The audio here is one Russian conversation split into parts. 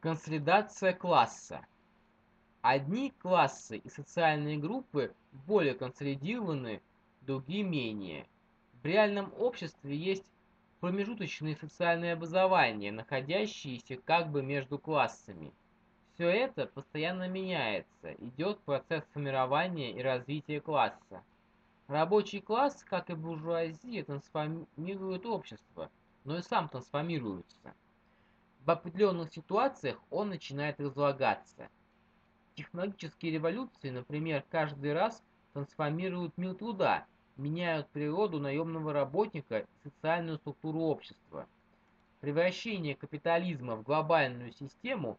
Консолидация класса. Одни классы и социальные группы более консолидированы, другие менее. В реальном обществе есть промежуточные социальные образования, находящиеся как бы между классами. Все это постоянно меняется, идет процесс формирования и развития класса. Рабочий класс, как и буржуазия, трансформирует общество, но и сам трансформируется. В определенных ситуациях он начинает разлагаться. Технологические революции, например, каждый раз трансформируют мир труда, меняют природу наемного работника и социальную структуру общества. Превращение капитализма в глобальную систему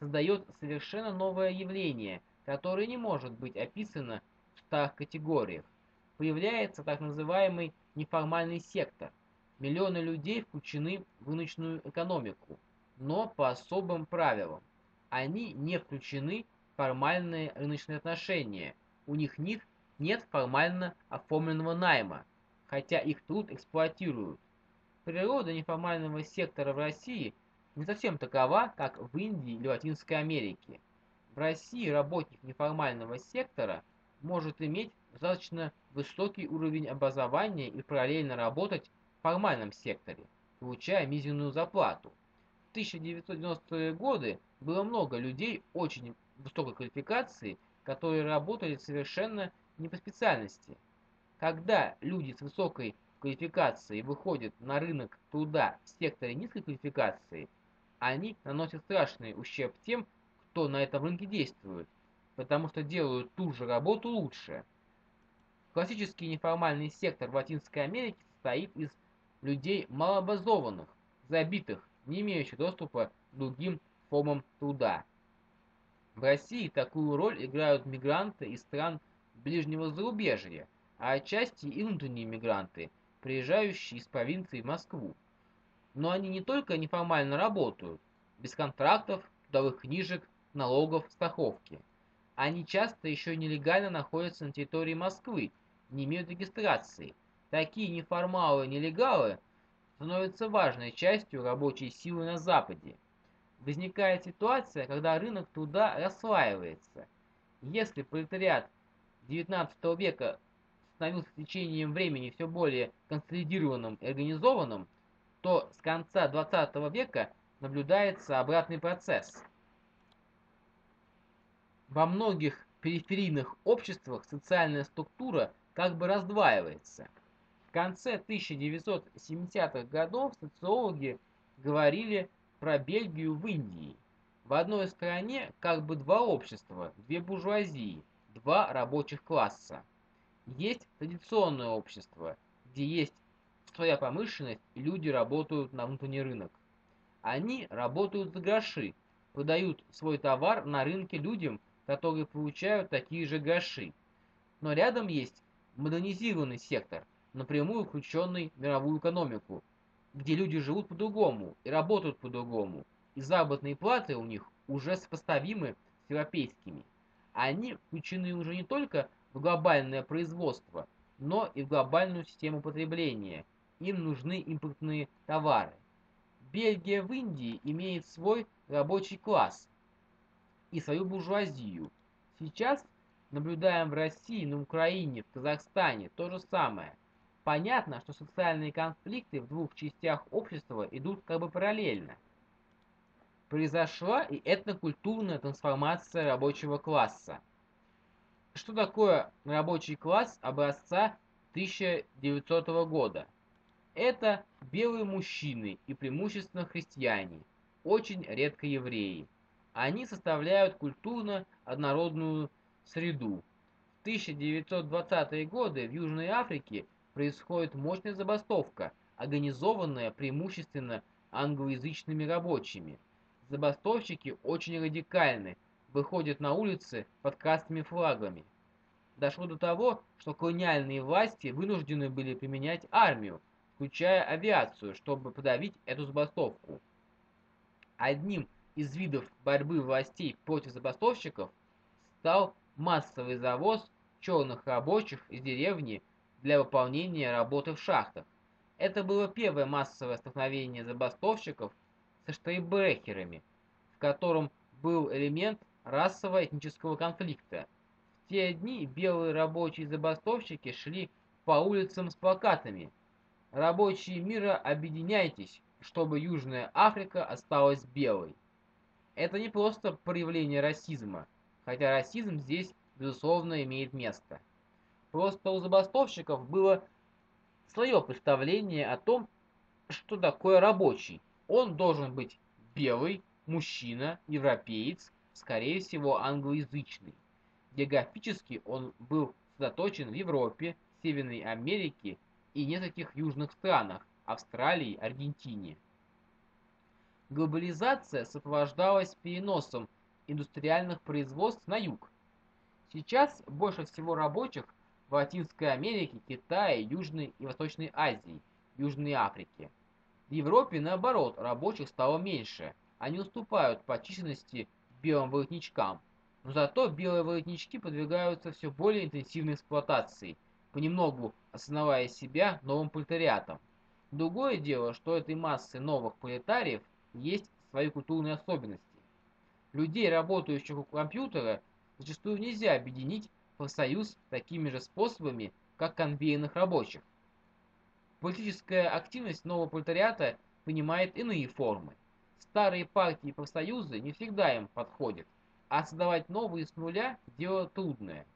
создает совершенно новое явление, которое не может быть описано в старых категориях. Появляется так называемый неформальный сектор. Миллионы людей включены в рыночную экономику – но по особым правилам. Они не включены в формальные рыночные отношения, у них них нет формально оформленного найма, хотя их труд эксплуатируют. Природа неформального сектора в России не совсем такова, как в Индии или Латинской Америке. В России работник неформального сектора может иметь достаточно высокий уровень образования и параллельно работать в формальном секторе, получая мизерную зарплату. 1990-е годы было много людей очень высокой квалификации, которые работали совершенно не по специальности. Когда люди с высокой квалификацией выходят на рынок труда в секторе низкой квалификации, они наносят страшный ущерб тем, кто на этом рынке действует, потому что делают ту же работу лучше. Классический неформальный сектор в Латинской Америке состоит из людей малообразованных, забитых, не имеющих доступа к другим формам труда. В России такую роль играют мигранты из стран ближнего зарубежья, а отчасти и внутренние мигранты, приезжающие из провинции в Москву. Но они не только неформально работают, без контрактов, трудовых книжек, налогов, страховки. Они часто еще нелегально находятся на территории Москвы, не имеют регистрации. Такие неформалы-нелегалы – становится важной частью рабочей силы на Западе. Возникает ситуация, когда рынок труда расслаивается. Если пролетариат XIX века становился с течением времени все более консолидированным и организованным, то с конца XX века наблюдается обратный процесс. Во многих периферийных обществах социальная структура как бы раздваивается – в конце 1970-х годов социологи говорили про Бельгию в Индии. В одной стране как бы два общества, две буржуазии, два рабочих класса. Есть традиционное общество, где есть своя промышленность и люди работают на внутренний рынок. Они работают за гроши, продают свой товар на рынке людям, которые получают такие же гроши. Но рядом есть модернизированный сектор – напрямую включенный в мировую экономику, где люди живут по-другому и работают по-другому, и заработные платы у них уже сопоставимы с европейскими. Они включены уже не только в глобальное производство, но и в глобальную систему потребления. Им нужны импортные товары. Бельгия в Индии имеет свой рабочий класс и свою буржуазию. Сейчас наблюдаем в России, на Украине, в Казахстане то же самое. Понятно, что социальные конфликты в двух частях общества идут как бы параллельно. Произошла и этнокультурная трансформация рабочего класса. Что такое рабочий класс образца 1900 года? Это белые мужчины и преимущественно христиане, очень редко евреи. Они составляют культурно однородную среду. В 1920-е годы в Южной Африке происходит мощная забастовка, организованная преимущественно англоязычными рабочими. Забастовщики очень радикальны, выходят на улицы под красными флагами. Дошло до того, что колониальные власти вынуждены были применять армию, включая авиацию, чтобы подавить эту забастовку. Одним из видов борьбы властей против забастовщиков стал массовый завоз черных рабочих из деревни для выполнения работы в шахтах. Это было первое массовое столкновение забастовщиков со штрейбрехерами. котором был элемент расово-этнического конфликта. В те дни белые рабочие забастовщики шли по улицам с плакатами «Рабочие мира, объединяйтесь, чтобы Южная Африка осталась белой». Это не просто проявление расизма, хотя расизм здесь, безусловно, имеет место. Просто у забастовщиков было свое представление о том, что такое рабочий. Он должен быть белый, мужчина, европеец, скорее всего англоязычный. Географически он был сосредоточен в Европе, Северной Америке и нескольких южных странах – Австралии, Аргентине. Глобализация сопровождалась переносом индустриальных производств на юг. Сейчас больше всего рабочих в Латинской Америке, Китае, Южной и Восточной Азии, Южной Африке. В Европе, наоборот, рабочих стало меньше. Они уступают по численности белым воротничкам. Но зато белые воротнички подвигаются все более интенсивной эксплуатации, понемногу осознавая себя новым пролетариатом. Другое дело, что этой массы новых пролетариев есть свои культурные особенности. Людей, работающих у компьютера, зачастую нельзя объединить профсоюз такими же способами, как конвейерных рабочих. Политическая активность нового пролетариата принимает иные формы. Старые партии и профсоюзы не всегда им подходят, а создавать новые с нуля – дело трудное.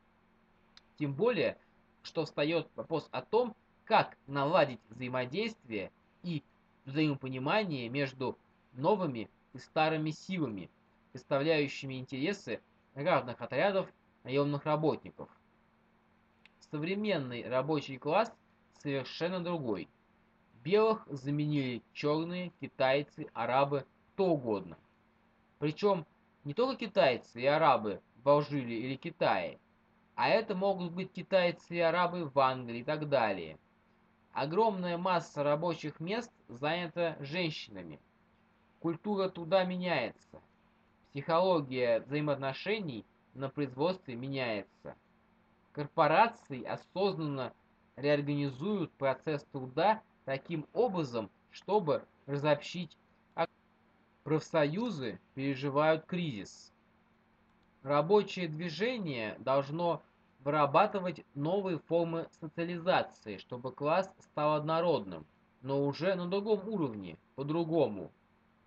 Тем более, что встает вопрос о том, как наладить взаимодействие и взаимопонимание между новыми и старыми силами, представляющими интересы равных отрядов наемных работников. Современный рабочий класс совершенно другой. Белых заменили черные, китайцы, арабы, кто угодно. Причем не только китайцы и арабы в Алжире или Китае, а это могут быть китайцы и арабы в Англии и так далее. Огромная масса рабочих мест занята женщинами. Культура труда меняется. Психология взаимоотношений на производстве меняется. Корпорации осознанно реорганизуют процесс труда таким образом, чтобы разобщить профсоюзы переживают кризис. Рабочее движение должно вырабатывать новые формы социализации, чтобы класс стал однородным, но уже на другом уровне, по-другому.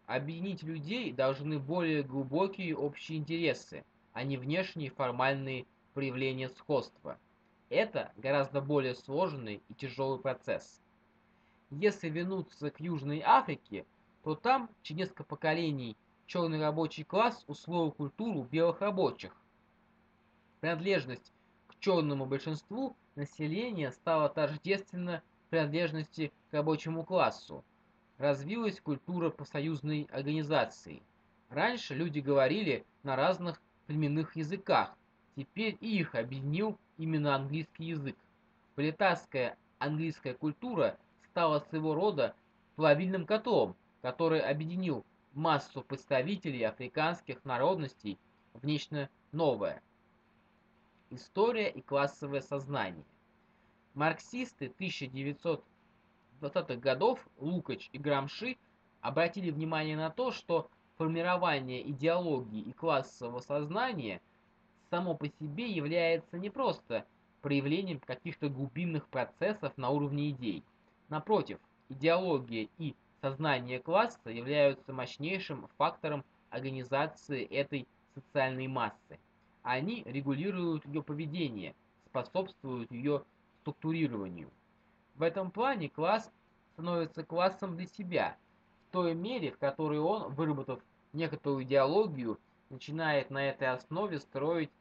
Объединить людей должны более глубокие общие интересы – а не внешние формальные проявления сходства. Это гораздо более сложный и тяжелый процесс. Если вернуться к Южной Африке, то там через несколько поколений черный рабочий класс усвоил культуру белых рабочих. Принадлежность к черному большинству населения стала тождественна принадлежности к рабочему классу. Развилась культура профсоюзной организации. Раньше люди говорили на разных племенных языках. Теперь их объединил именно английский язык. Пролетарская английская культура стала своего рода плавильным котлом, который объединил массу представителей африканских народностей в нечто новое. История и классовое сознание. Марксисты 1920-х годов Лукач и Грамши обратили внимание на то, что формирование идеологии и классового сознания само по себе является не просто проявлением каких-то глубинных процессов на уровне идей. Напротив, идеология и сознание класса являются мощнейшим фактором организации этой социальной массы. Они регулируют ее поведение, способствуют ее структурированию. В этом плане класс становится классом для себя – той мере, в которой он, выработав некоторую идеологию, начинает на этой основе строить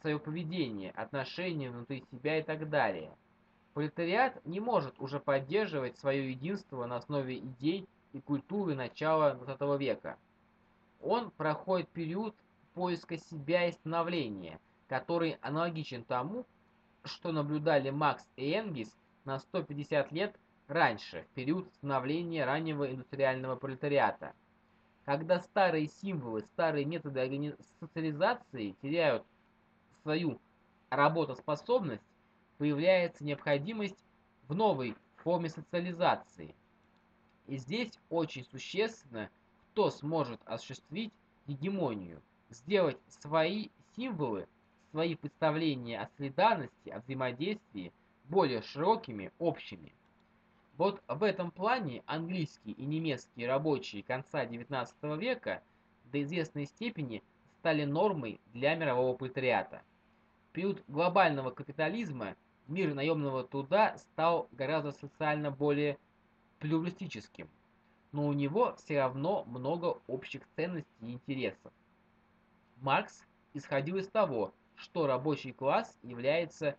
свое поведение, отношения внутри себя и так далее. Пролетариат не может уже поддерживать свое единство на основе идей и культуры начала XX века. Он проходит период поиска себя и становления, который аналогичен тому, что наблюдали Макс и Энгельс на 150 лет раньше, в период становления раннего индустриального пролетариата. Когда старые символы, старые методы социализации теряют свою работоспособность, появляется необходимость в новой форме социализации. И здесь очень существенно, кто сможет осуществить гегемонию, сделать свои символы, свои представления о солидарности, о взаимодействии более широкими, общими. Вот в этом плане английские и немецкие рабочие конца XIX века до известной степени стали нормой для мирового пролетариата. В период глобального капитализма мир наемного труда стал гораздо социально более плюралистическим, но у него все равно много общих ценностей и интересов. Маркс исходил из того, что рабочий класс является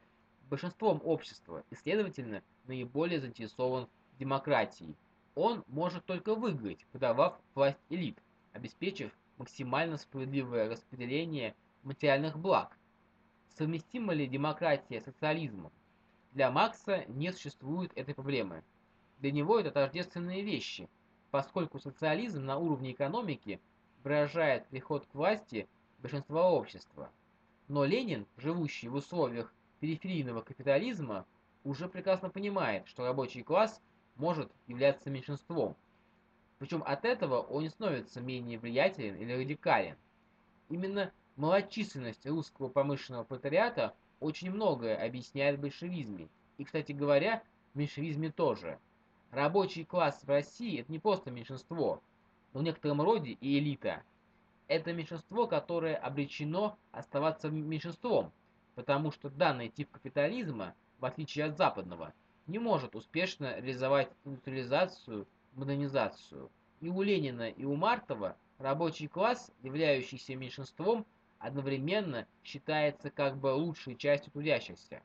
большинством общества и, следовательно, наиболее заинтересован в демократии. Он может только выиграть, подавав власть элит, обеспечив максимально справедливое распределение материальных благ. Совместима ли демократия с социализмом? Для Маркса не существует этой проблемы. Для него это тождественные вещи, поскольку социализм на уровне экономики выражает приход к власти большинства общества. Но Ленин, живущий в условиях периферийного капитализма, уже прекрасно понимает, что рабочий класс может являться меньшинством. Причем от этого он не становится менее влиятелен или радикален. Именно малочисленность русского промышленного пролетариата очень многое объясняет в большевизме. И, кстати говоря, в меньшевизме тоже. Рабочий класс в России – это не просто меньшинство, но в некотором роде и элита. Это меньшинство, которое обречено оставаться меньшинством, потому что данный тип капитализма, в отличие от западного, не может успешно реализовать индустриализацию, модернизацию. И у Ленина, и у Мартова рабочий класс, являющийся меньшинством, одновременно считается как бы лучшей частью трудящихся.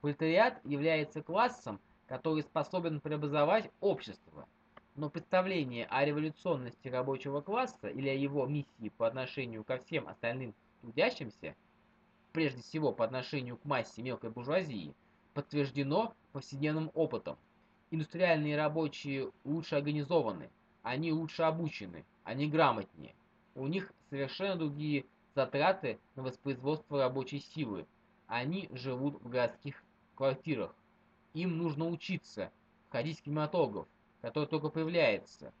Пролетариат является классом, который способен преобразовать общество, но представление о революционности рабочего класса или о его миссии по отношению ко всем остальным трудящимся, прежде всего по отношению к массе мелкой буржуазии, подтверждено повседневным опытом. Индустриальные рабочие лучше организованы, они лучше обучены, они грамотнее – у них совершенно другие затраты на воспроизводство рабочей силы. Они живут в городских квартирах. Им нужно учиться, ходить в кинематограф, который только появляется.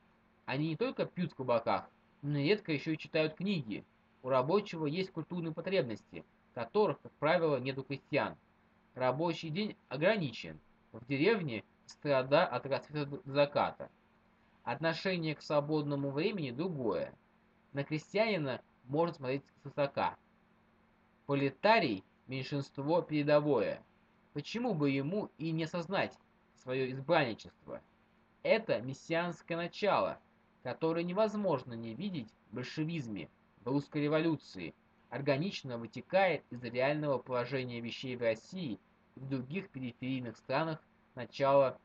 Они не только пьют в кабаках, но редко еще и читают книги. У рабочего есть культурные потребности, которых, как правило, нет у крестьян. Рабочий день ограничен. В деревне страда от рассвета до заката. Отношение к свободному времени другое на крестьянина может смотреть свысока. Пролетарий – меньшинство передовое. Почему бы ему и не осознать свое избранничество? Это мессианское начало, которое невозможно не видеть в большевизме, в русской революции, органично вытекает из реального положения вещей в России и в других периферийных странах начала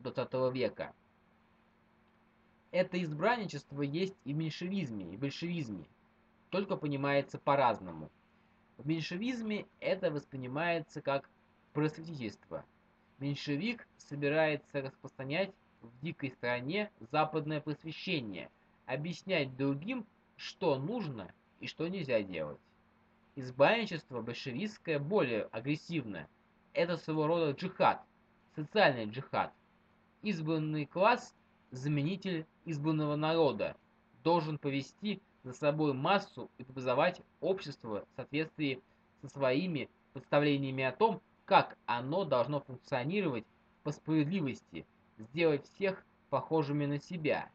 XX века. Это избранничество есть и в меньшевизме, и в большевизме, только понимается по-разному. В меньшевизме это воспринимается как просветительство. Меньшевик собирается распространять в дикой стране западное просвещение, объяснять другим, что нужно и что нельзя делать. Избранничество большевистское более агрессивное. Это своего рода джихад, социальный джихад. Избранный класс заменитель избранного народа, должен повести за собой массу и образовать общество в соответствии со своими представлениями о том, как оно должно функционировать по справедливости, сделать всех похожими на себя.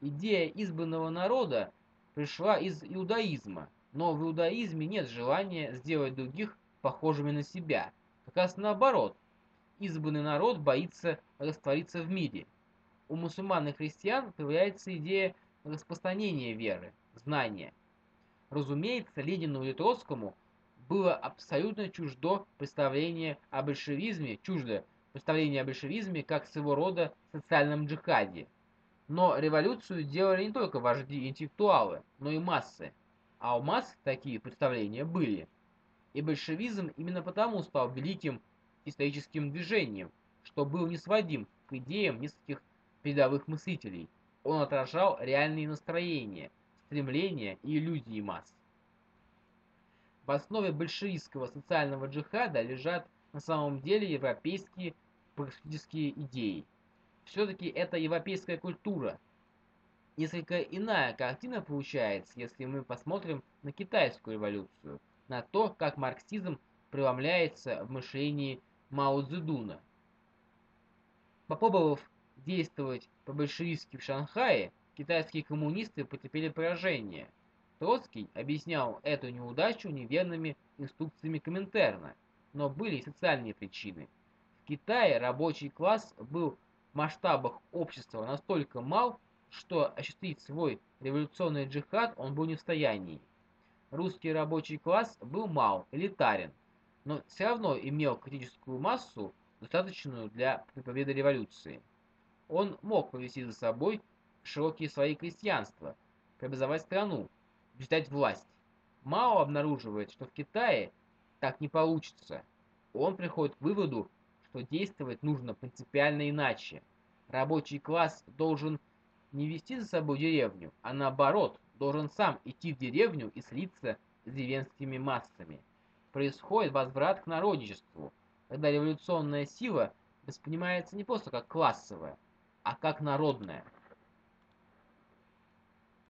Идея избранного народа пришла из иудаизма, но в иудаизме нет желания сделать других похожими на себя. Как раз наоборот, избранный народ боится раствориться в мире – у мусульман и христиан появляется идея распространения веры, знания. Разумеется, Ленину и Троцкому было абсолютно чуждо представление о большевизме, чуждо представление о большевизме как своего рода социальном джихаде. Но революцию делали не только вожди и интеллектуалы, но и массы. А у масс такие представления были. И большевизм именно потому стал великим историческим движением, что был не сводим к идеям нескольких передовых мыслителей. Он отражал реальные настроения, стремления и иллюзии масс. В основе большевистского социального джихада лежат на самом деле европейские практические идеи. Все-таки это европейская культура, Несколько иная картина получается, если мы посмотрим на китайскую революцию, на то, как марксизм преломляется в мышлении Мао Цзэдуна. Попробовав действовать по-большевистски в Шанхае, китайские коммунисты потерпели поражение. Троцкий объяснял эту неудачу неверными инструкциями Коминтерна, но были и социальные причины. В Китае рабочий класс был масштабах общества настолько мал, что осуществить свой революционный джихад он был не в состоянии. Русский рабочий класс был мал, элитарен, но все равно имел критическую массу, достаточную для победы революции. Он мог повести за собой широкие слои крестьянства, преобразовать страну, взять власть. Мао обнаруживает, что в Китае так не получится. Он приходит к выводу, что действовать нужно принципиально иначе. Рабочий класс должен не вести за собой деревню, а наоборот, должен сам идти в деревню и слиться с деревенскими массами. Происходит возврат к народничеству, когда революционная сила воспринимается не просто как классовая, а как народная –